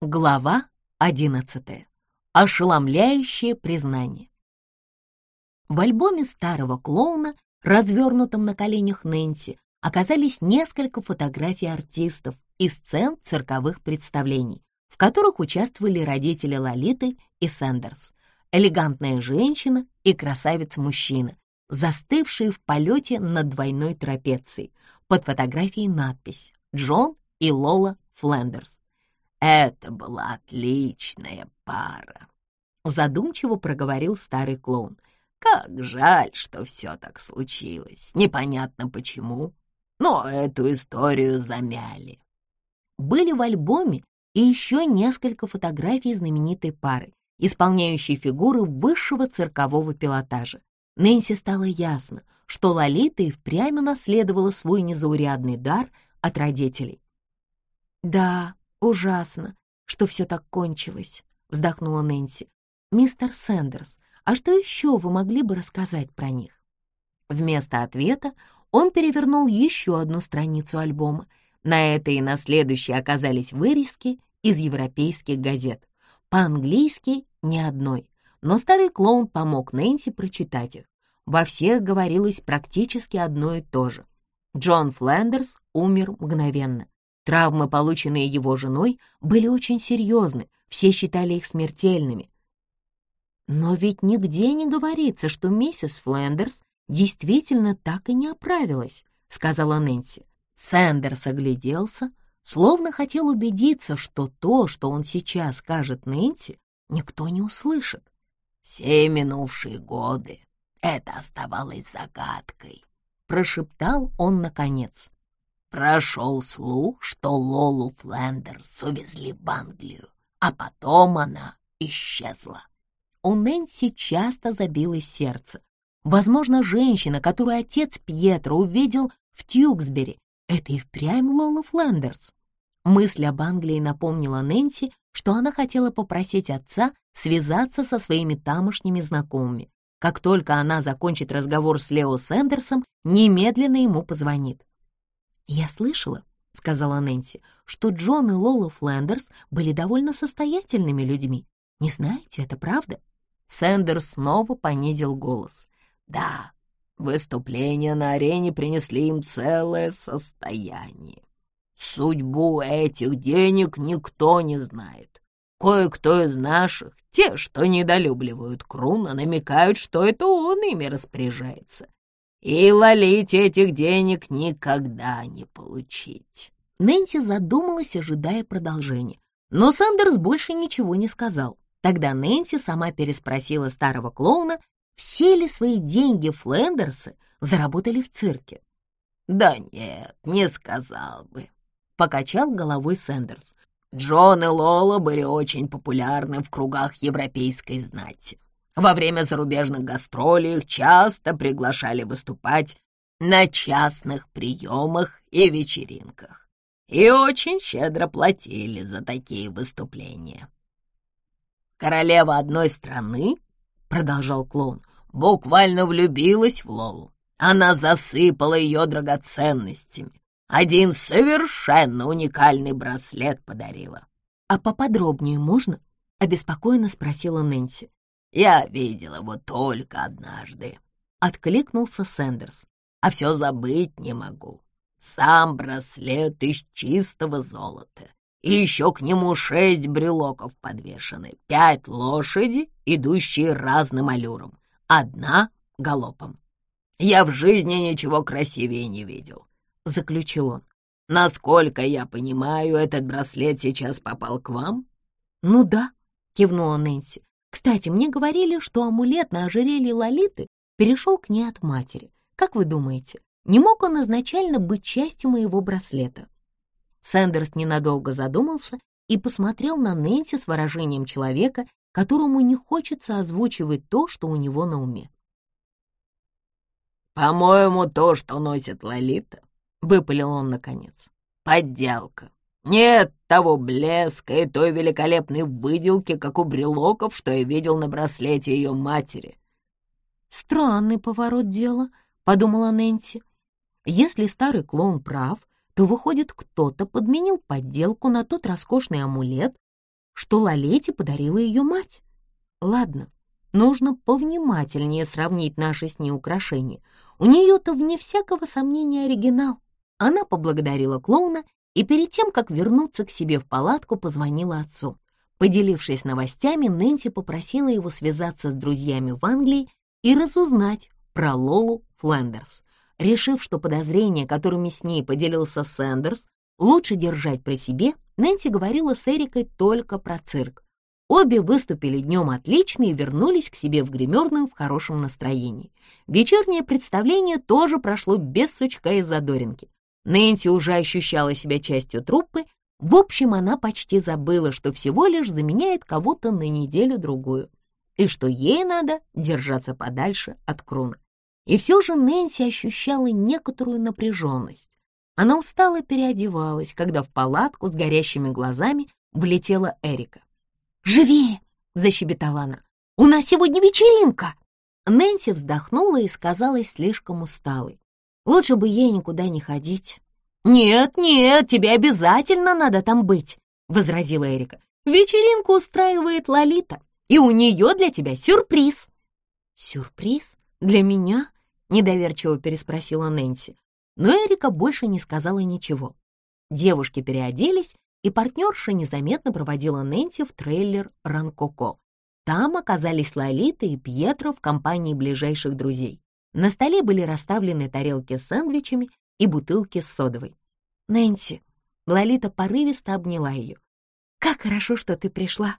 Глава одиннадцатая. Ошеломляющее признание. В альбоме старого клоуна, развернутом на коленях Нэнси, оказались несколько фотографий артистов и сцен цирковых представлений, в которых участвовали родители Лолиты и Сэндерс, элегантная женщина и красавец-мужчина, застывшие в полете над двойной трапецией. Под фотографией надпись «Джон и Лола Флендерс». «Это была отличная пара», — задумчиво проговорил старый клоун. «Как жаль, что все так случилось. Непонятно почему, но эту историю замяли». Были в альбоме и еще несколько фотографий знаменитой пары, исполняющей фигуры высшего циркового пилотажа. Нэнси стало ясно, что Лолита и впрямь унаследовала свой незаурядный дар от родителей. «Да, ужасно, что все так кончилось», — вздохнула Нэнси. «Мистер Сэндерс, а что еще вы могли бы рассказать про них?» Вместо ответа он перевернул еще одну страницу альбома. На этой и на следующей оказались вырезки из европейских газет. По-английски ни одной, но старый клоун помог Нэнси прочитать их. Во всех говорилось практически одно и то же. Джон Флендерс умер мгновенно. Травмы, полученные его женой, были очень серьезны, все считали их смертельными. Но ведь нигде не говорится, что миссис Флендерс действительно так и не оправилась, сказала Нэнси. Сэндерс огляделся, словно хотел убедиться, что то, что он сейчас скажет Нэнси, никто не услышит. Все минувшие годы это оставалось загадкой, прошептал он наконец. Прошел слух, что Лолу Флендерс увезли в Англию, а потом она исчезла. У Нэнси часто забилось сердце. Возможно, женщина, которую отец Пьетро увидел в Тьюксбери, это и впрямь Лола Флендерс. Мысль об Англии напомнила Нэнси, что она хотела попросить отца связаться со своими тамошними знакомыми. Как только она закончит разговор с Лео Сэндерсом, немедленно ему позвонит. «Я слышала», — сказала Нэнси, «что Джон и Лола Флендерс были довольно состоятельными людьми. Не знаете, это правда?» Сэндерс снова понизил голос. «Да, выступления на арене принесли им целое состояние. Судьбу этих денег никто не знает. Кое-кто из наших, те, что недолюбливают Круна, намекают, что это он ими распоряжается. И лолить этих денег никогда не получить. Нэнси задумалась, ожидая продолжения. Но Сандерс больше ничего не сказал. Тогда Нэнси сама переспросила старого клоуна, все ли свои деньги Флендерсы заработали в цирке. «Да нет, не сказал бы», покачал головой Сэндерс. Джон и Лола были очень популярны в кругах европейской знати. Во время зарубежных гастролей их часто приглашали выступать на частных приемах и вечеринках. И очень щедро платили за такие выступления. «Королева одной страны, — продолжал клоун, — буквально влюбилась в Лолу. Она засыпала ее драгоценностями, один совершенно уникальный браслет подарила. — А поподробнее можно? — обеспокоенно спросила Нэнси. — Я видел его только однажды, — откликнулся Сэндерс. — А все забыть не могу. Сам браслет из чистого золота. И еще к нему шесть брелоков подвешены, пять лошади, идущие разным аллюром, одна — галопом. Я в жизни ничего красивее не видел заключил он. «Насколько я понимаю, этот браслет сейчас попал к вам?» «Ну да», — кивнула Нэнси. «Кстати, мне говорили, что амулет на ожерелье Лолиты перешел к ней от матери. Как вы думаете, не мог он изначально быть частью моего браслета?» Сэндерс ненадолго задумался и посмотрел на Нэнси с выражением человека, которому не хочется озвучивать то, что у него на уме. «По-моему, то, что носит Лолита, — выпалил он наконец. «Подделка. Нет того блеска и той великолепной выделки, как у брелоков, что я видел на браслете ее матери». «Странный поворот дела», — подумала Нэнси. «Если старый клоун прав, то, выходит, кто-то подменил подделку на тот роскошный амулет, что Лолете подарила ее мать. Ладно, нужно повнимательнее сравнить наши с ней украшения. У нее-то, вне всякого сомнения, оригинал. Она поблагодарила клоуна и перед тем, как вернуться к себе в палатку, позвонила отцу. Поделившись новостями, Нэнси попросила его связаться с друзьями в Англии и разузнать про Лолу Флендерс. Решив, что подозрения, которыми с ней поделился Сэндерс, лучше держать при себе, Нэнси говорила с Эрикой только про цирк. Обе выступили днем отлично и вернулись к себе в гримерную в хорошем настроении. Вечернее представление тоже прошло без сучка и задоринки. Нэнси уже ощущала себя частью труппы, в общем, она почти забыла, что всего лишь заменяет кого-то на неделю-другую, и что ей надо держаться подальше от Круна. И все же Нэнси ощущала некоторую напряженность. Она устало переодевалась, когда в палатку с горящими глазами влетела Эрика. «Живее!» — защебетала она. «У нас сегодня вечеринка!» Нэнси вздохнула и сказалась слишком усталой. Лучше бы ей никуда не ходить. «Нет, нет, тебе обязательно надо там быть», — возразила Эрика. «Вечеринку устраивает Лолита, и у нее для тебя сюрприз». «Сюрприз? Для меня?» — недоверчиво переспросила Нэнси. Но Эрика больше не сказала ничего. Девушки переоделись, и партнерша незаметно проводила Нэнси в трейлер Ранкоко. Там оказались Лолита и Пьетро в компании ближайших друзей. На столе были расставлены тарелки с сэндвичами и бутылки с содовой. «Нэнси», — Лолита порывисто обняла ее. «Как хорошо, что ты пришла.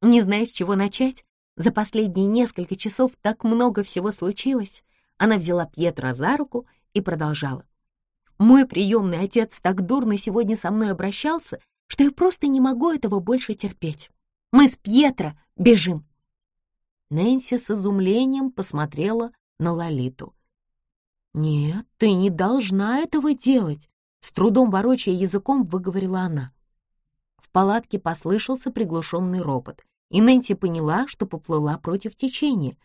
Не знаешь, с чего начать? За последние несколько часов так много всего случилось». Она взяла Пьетро за руку и продолжала. «Мой приемный отец так дурно сегодня со мной обращался, что я просто не могу этого больше терпеть. Мы с Пьетро бежим». Нэнси с изумлением посмотрела на Лолиту. «Нет, ты не должна этого делать», — с трудом ворочая языком выговорила она. В палатке послышался приглушенный ропот, и Нэнси поняла, что поплыла против течения.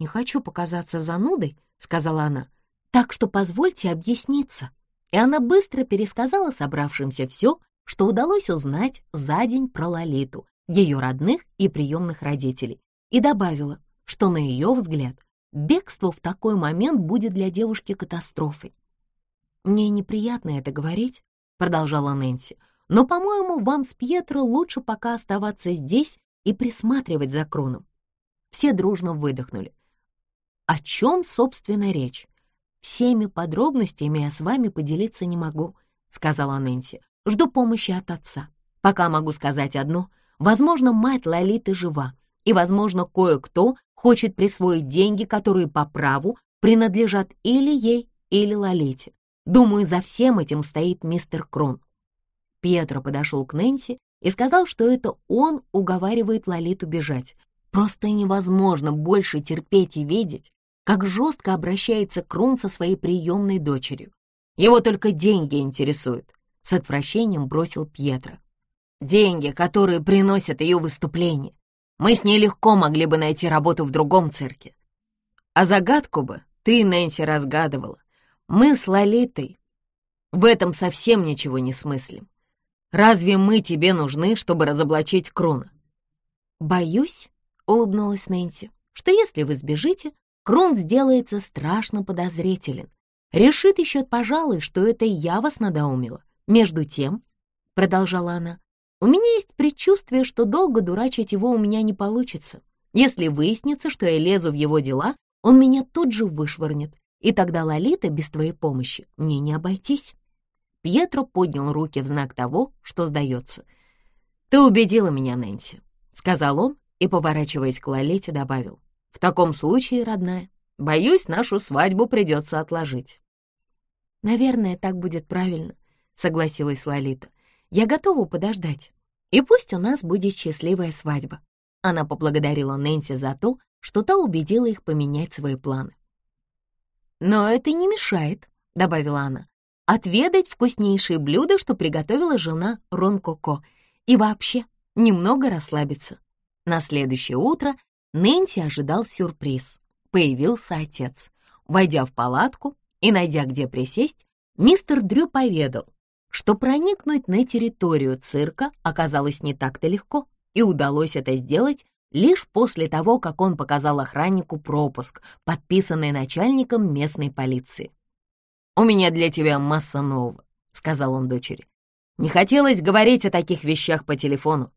«Не хочу показаться занудой», — сказала она, «так что позвольте объясниться». И она быстро пересказала собравшимся все, что удалось узнать за день про Лолиту, ее родных и приемных родителей, и добавила, что, на ее взгляд, Бегство в такой момент будет для девушки катастрофой. «Мне неприятно это говорить», — продолжала Нэнси, «но, по-моему, вам с Пьетро лучше пока оставаться здесь и присматривать за Кроном». Все дружно выдохнули. «О чем, собственно, речь? Всеми подробностями я с вами поделиться не могу», — сказала Нэнси. «Жду помощи от отца. Пока могу сказать одно. Возможно, мать Лолиты жива, и, возможно, кое-кто хочет присвоить деньги, которые по праву принадлежат или ей, или Лолите. Думаю, за всем этим стоит мистер Крон. Пьетро подошел к Нэнси и сказал, что это он уговаривает Лолиту бежать. Просто невозможно больше терпеть и видеть, как жестко обращается Крон со своей приемной дочерью. Его только деньги интересуют, — с отвращением бросил Пьетро. Деньги, которые приносят ее выступление. Мы с ней легко могли бы найти работу в другом цирке. А загадку бы ты, Нэнси, разгадывала. Мы с Лолитой в этом совсем ничего не смыслим. Разве мы тебе нужны, чтобы разоблачить Круна? Боюсь, — улыбнулась Нэнси, — что если вы сбежите, Крун сделается страшно подозрителен. Решит еще, пожалуй, что это я вас надоумила. Между тем, — продолжала она, у меня есть предчувствие, что долго дурачить его у меня не получится. Если выяснится, что я лезу в его дела, он меня тут же вышвырнет, и тогда Лолита без твоей помощи мне не обойтись. Пьетро поднял руки в знак того, что сдается. «Ты убедила меня, Нэнси», — сказал он и, поворачиваясь к Лолите, добавил. «В таком случае, родная, боюсь, нашу свадьбу придется отложить». «Наверное, так будет правильно», — согласилась Лолита. Я готова подождать. И пусть у нас будет счастливая свадьба». Она поблагодарила Нэнси за то, что та убедила их поменять свои планы. «Но это не мешает», — добавила она, «отведать вкуснейшие блюда, что приготовила жена Рон Коко, и вообще немного расслабиться». На следующее утро Нэнси ожидал сюрприз. Появился отец. Войдя в палатку и найдя где присесть, мистер Дрю поведал, что проникнуть на территорию цирка оказалось не так-то легко, и удалось это сделать лишь после того, как он показал охраннику пропуск, подписанный начальником местной полиции. «У меня для тебя масса нового», — сказал он дочери. «Не хотелось говорить о таких вещах по телефону».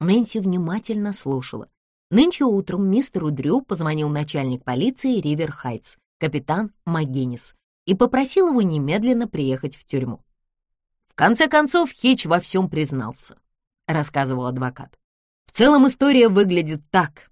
Нэнси внимательно слушала. Нынче утром мистеру Дрю позвонил начальник полиции Ривер Хайтс, капитан МакГиннис, и попросил его немедленно приехать в тюрьму. «В конце концов, Хич во всем признался», — рассказывал адвокат. В целом история выглядит так.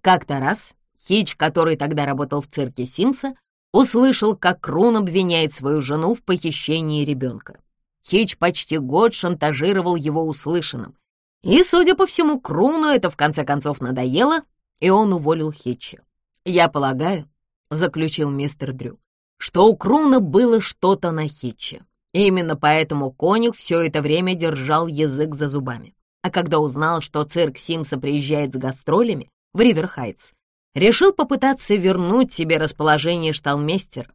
Как-то раз Хич, который тогда работал в цирке Симса, услышал, как Крун обвиняет свою жену в похищении ребенка. Хич почти год шантажировал его услышанным. И, судя по всему, Круну это в конце концов надоело, и он уволил Хитча. «Я полагаю», — заключил мистер Дрю, что у Круна было что-то на Хитче. Именно поэтому конюх все это время держал язык за зубами а когда узнал, что цирк Симса приезжает с гастролями в Риверхайтс, решил попытаться вернуть себе расположение шталмейстера.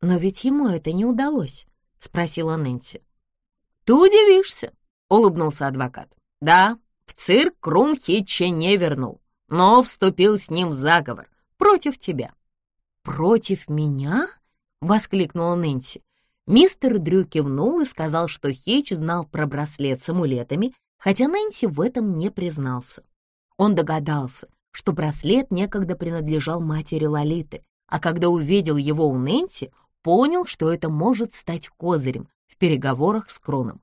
«Но ведь ему это не удалось», — спросила Нэнси. «Ты удивишься», — улыбнулся адвокат. «Да, в цирк Крун Хитча не вернул, но вступил с ним в заговор против тебя». «Против меня?» — воскликнула Нэнси. Мистер Дрю кивнул и сказал, что Хитч знал про браслет с амулетами хотя Нэнси в этом не признался. Он догадался, что браслет некогда принадлежал матери Лолиты, а когда увидел его у Нэнси, понял, что это может стать козырем в переговорах с Кроном.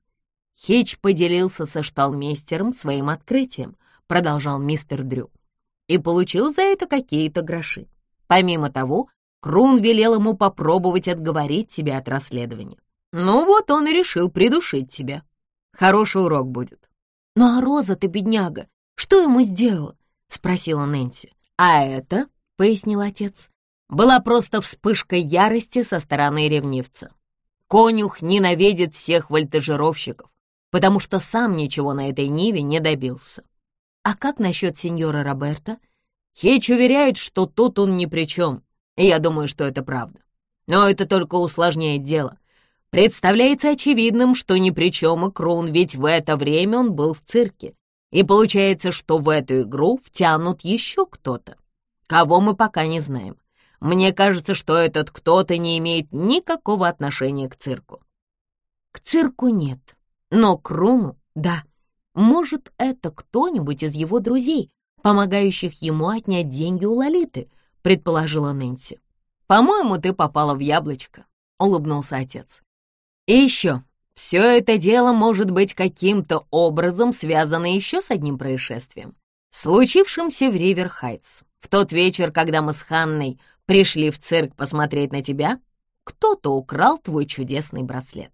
Хич поделился со шталмейстером своим открытием, продолжал мистер Дрю, и получил за это какие-то гроши. Помимо того, Крун велел ему попробовать отговорить тебя от расследования. Ну вот он и решил придушить тебя. Хороший урок будет. «Ну а Роза-то, бедняга, что ему сделала?» — спросила Нэнси. «А это, — пояснил отец, — была просто вспышка ярости со стороны ревнивца. Конюх ненавидит всех вольтежировщиков, потому что сам ничего на этой ниве не добился. А как насчет сеньора Роберта? Хич уверяет, что тут он ни при чем, я думаю, что это правда. Но это только усложняет дело. Представляется очевидным, что ни при чем и Крун, ведь в это время он был в цирке. И получается, что в эту игру втянут еще кто-то. Кого мы пока не знаем. Мне кажется, что этот кто-то не имеет никакого отношения к цирку. К цирку нет, но к Круну — да. Может, это кто-нибудь из его друзей, помогающих ему отнять деньги у Лолиты, предположила Нэнси. «По-моему, ты попала в яблочко», — улыбнулся отец. И еще, все это дело может быть каким-то образом связано еще с одним происшествием, случившимся в Ривер-Хайтс. В тот вечер, когда мы с Ханной пришли в цирк посмотреть на тебя, кто-то украл твой чудесный браслет.